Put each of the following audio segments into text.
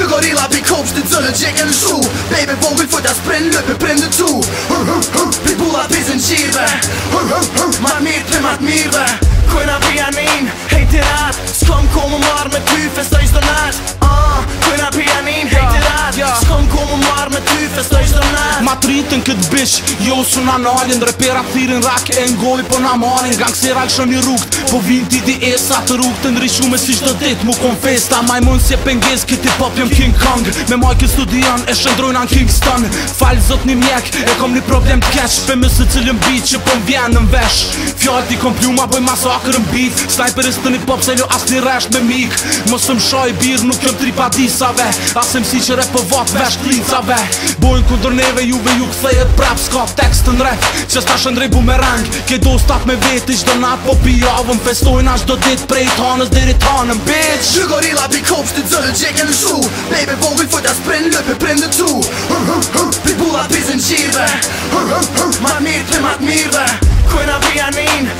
Për gorila p'i koqës të dëllë gjekën në shu Bejbe voglë, futa sprin, lupë për prindën tu Hu hu hu Vi bula pizën qirve Hu hu hu Ma t'mirt për ma t'mirve Kuna p'i anin, hejt i rat S'kom komu marrë me tyfës është dërnat jetën këtë bish Jo su na nalin, repera thirin rak e ngoj po na marin Gang se rak shën i rukt, po vin ti di esa të rukt Në rishu me si shtë dit mu kon festa Maj mund si e penges këti pop jem King Kong Me moj kës studion e shëndrojn an Kingston Fal zot një mjek e kom një problem t'kesh Fe me të cilën bit që po m'vjen në vesh Fjall ti kom pluma boj masakr në bit Sniper is të një pop se lu jo as një resht me mik Mos të mshoj nuk jem tri Asem si që po vat vesh t'lincave Bojn kundrë neve juve ju Slejet prap, skap tekst të ndrejt Qështashe ndrejt bumerang Kedo stat me veti, qdo nat po piavëm Festojna do dit prej tanës, diri tanëm Bitch Që gorila p'i kopës, ty dëllë gjekën në shu Baby, vovi, fëtja, sprin, lëpë, prindë, tu Hë, hë, hë, p'i bula p'i zinë qirë dhe Hë, hë, hë, ma mirë p'i matë mirë dhe Kujna p'i janin,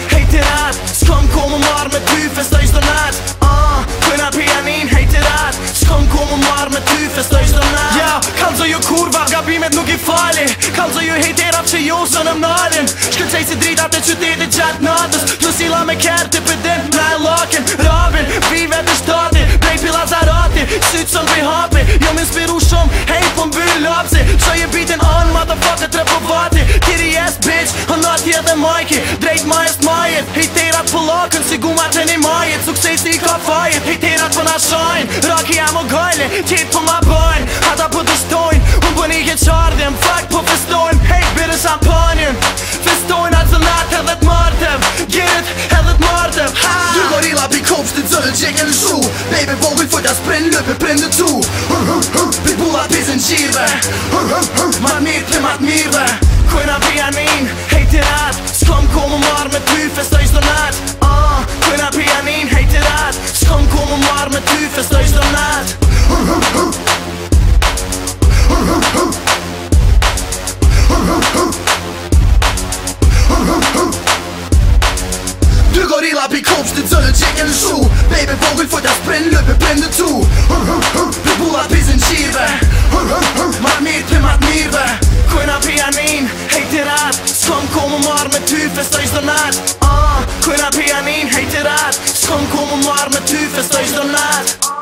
gabimet nuk i fali Kam ju hejtë e që ju së në mnalin Shkëllqej si drita të qytetit gjatë natës Ju sila me kërë të pëdim Na e lakin, rabin, vive të shtati Prej pila zarati, sytë sën pëj hapi Jo më inspiru shumë, hej për po më bëj lopsi Qo je bitin on, motherfucker, tre po vati Kiri yes, bitch, hënat jetë dhe majki Drejt majës të majit Hejtë për lakën, si gu ma të një majit Sukcesi i ka fajit, hejtë për nashajn Rocky, I'm a girl, keep on my boy qarë dhe më fakt po festojnë Hej, birë në shampanin Festojnë atë zëllat edhe të martëm Gjerit edhe të martëm Ha! Dur gorila pi kopsht të zëllë gjekë në shu Bebe vogën fojt as prejnë lëpe prejnë në tu Hrr, hrr, hrr, pi bulla pi zënë qirëve Hrr, hrr, hrr, ma të mirë të ma të mirë dhe Kojna pia në inë, hej të ratë Shkom ko më marë me ty, festoj shdo natë ah, Kojna pia në inë, hej të ratë Shkom ko më kopsht të zëllë qekën në shu Bebe vogël fojt as prën lëpe prën dë tu Hrr hrr hrr për bulla pizën qirve Hrr hrr hrr mat mirë për mat mirë dhe Kojna për janin, hejti rat S'kom ko më marrë me ty festoj zdo nat uh, ah, Kojna për janin, hejti rat S'kom ko më marrë me ty festoj nat